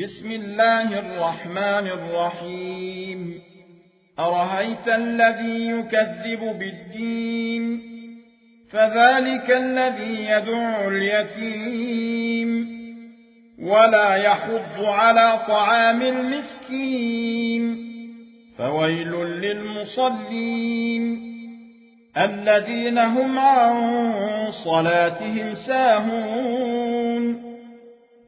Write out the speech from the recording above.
بسم الله الرحمن الرحيم. أرهيت الذي يكذب بالدين فذلك الذي يدعو اليتيم. ولا يحض على طعام المسكين. فويل للمصلين الذين هم عن صلاتهم ساهون.